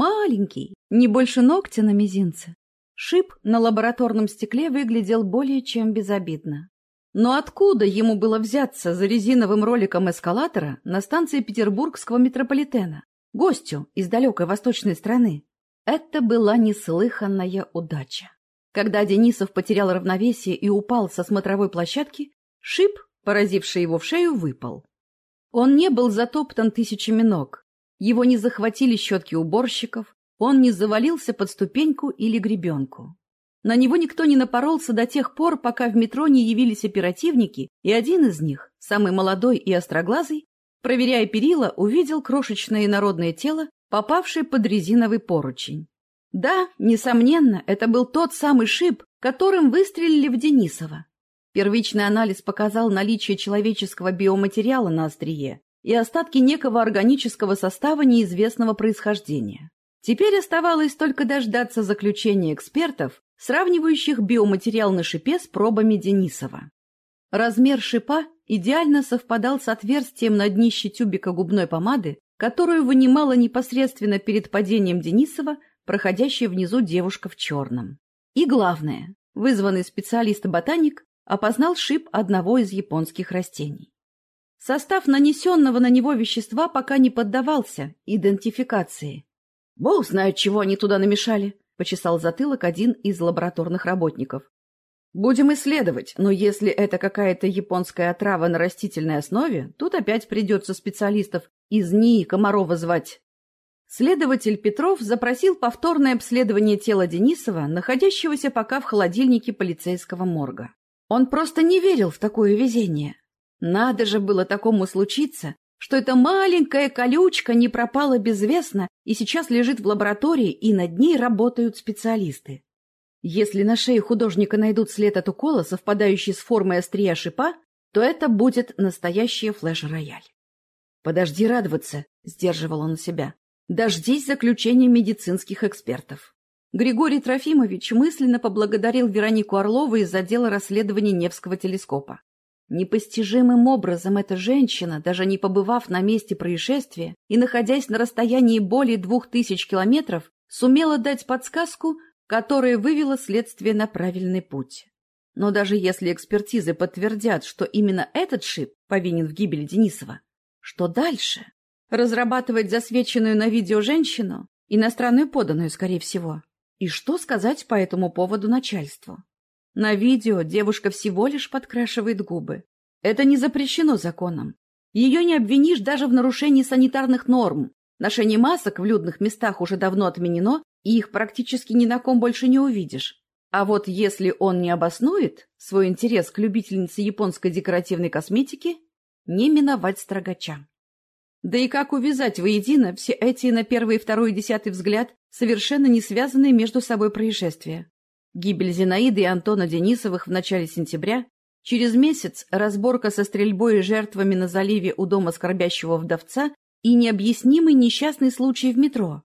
Маленький, не больше ногтя на мизинце. Шип на лабораторном стекле выглядел более чем безобидно. Но откуда ему было взяться за резиновым роликом эскалатора на станции петербургского метрополитена, гостю из далекой восточной страны? Это была неслыханная удача. Когда Денисов потерял равновесие и упал со смотровой площадки, шип, поразивший его в шею, выпал. Он не был затоптан тысячами ног, его не захватили щетки уборщиков, он не завалился под ступеньку или гребенку. На него никто не напоролся до тех пор, пока в метро не явились оперативники, и один из них, самый молодой и остроглазый, проверяя перила, увидел крошечное народное тело, попавшее под резиновый поручень. Да, несомненно, это был тот самый шип, которым выстрелили в Денисова. Первичный анализ показал наличие человеческого биоматериала на острие и остатки некого органического состава неизвестного происхождения. Теперь оставалось только дождаться заключения экспертов, сравнивающих биоматериал на шипе с пробами Денисова. Размер шипа идеально совпадал с отверстием на днище тюбика губной помады, которую вынимала непосредственно перед падением Денисова проходящая внизу девушка в черном. И главное, вызванный специалист-ботаник опознал шип одного из японских растений. Состав нанесенного на него вещества пока не поддавался идентификации. «Бог знает, чего они туда намешали», — почесал затылок один из лабораторных работников. «Будем исследовать, но если это какая-то японская отрава на растительной основе, тут опять придется специалистов из НИИ Комарова звать». Следователь Петров запросил повторное обследование тела Денисова, находящегося пока в холодильнике полицейского морга. Он просто не верил в такое везение. Надо же было такому случиться, что эта маленькая колючка не пропала безвестно и сейчас лежит в лаборатории, и над ней работают специалисты. Если на шее художника найдут след от укола, совпадающий с формой острия шипа, то это будет настоящий флеш-рояль. «Подожди радоваться», — сдерживал он себя. «Дождись заключения медицинских экспертов». Григорий Трофимович мысленно поблагодарил Веронику Орлову из отдела расследования Невского телескопа. Непостижимым образом эта женщина, даже не побывав на месте происшествия и находясь на расстоянии более двух тысяч километров, сумела дать подсказку, которая вывела следствие на правильный путь. Но даже если экспертизы подтвердят, что именно этот шип повинен в гибели Денисова, что дальше? Разрабатывать засвеченную на видео женщину, иностранную поданную, скорее всего. И что сказать по этому поводу начальству? На видео девушка всего лишь подкрашивает губы. Это не запрещено законом. Ее не обвинишь даже в нарушении санитарных норм. Ношение масок в людных местах уже давно отменено, и их практически ни на ком больше не увидишь. А вот если он не обоснует свой интерес к любительнице японской декоративной косметики, не миновать строгача. Да и как увязать воедино все эти на первый и второй десятый взгляд совершенно не связанные между собой происшествия? Гибель Зинаиды и Антона Денисовых в начале сентября, через месяц разборка со стрельбой и жертвами на заливе у дома скорбящего вдовца и необъяснимый несчастный случай в метро.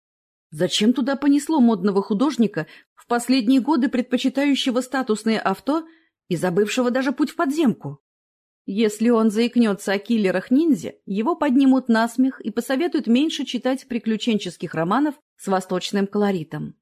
Зачем туда понесло модного художника, в последние годы предпочитающего статусные авто и забывшего даже путь в подземку? Если он заикнется о киллерах-ниндзя, его поднимут на смех и посоветуют меньше читать приключенческих романов с восточным колоритом.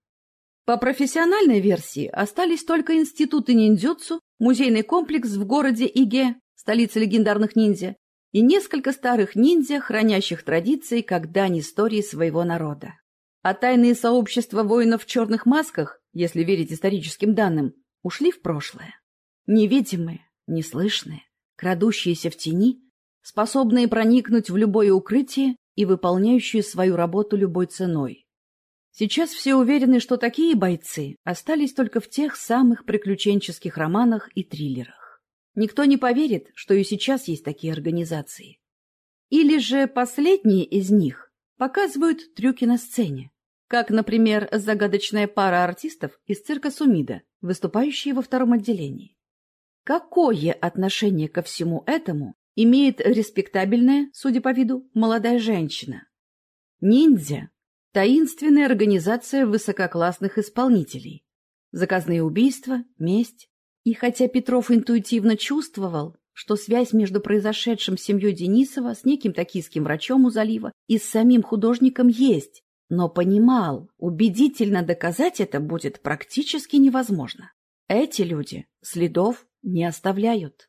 По профессиональной версии остались только институты ниндзюцу, музейный комплекс в городе Иге, столице легендарных ниндзя, и несколько старых ниндзя, хранящих традиции как дань истории своего народа. А тайные сообщества воинов в черных масках, если верить историческим данным, ушли в прошлое. Невидимые, неслышные, крадущиеся в тени, способные проникнуть в любое укрытие и выполняющие свою работу любой ценой. Сейчас все уверены, что такие бойцы остались только в тех самых приключенческих романах и триллерах. Никто не поверит, что и сейчас есть такие организации. Или же последние из них показывают трюки на сцене, как, например, загадочная пара артистов из цирка Сумида, выступающие во втором отделении. Какое отношение ко всему этому имеет респектабельная, судя по виду, молодая женщина? Ниндзя Таинственная организация высококлассных исполнителей. Заказные убийства, месть. И хотя Петров интуитивно чувствовал, что связь между произошедшим семьей Денисова с неким токийским врачом у залива и с самим художником есть, но понимал, убедительно доказать это будет практически невозможно. Эти люди следов не оставляют.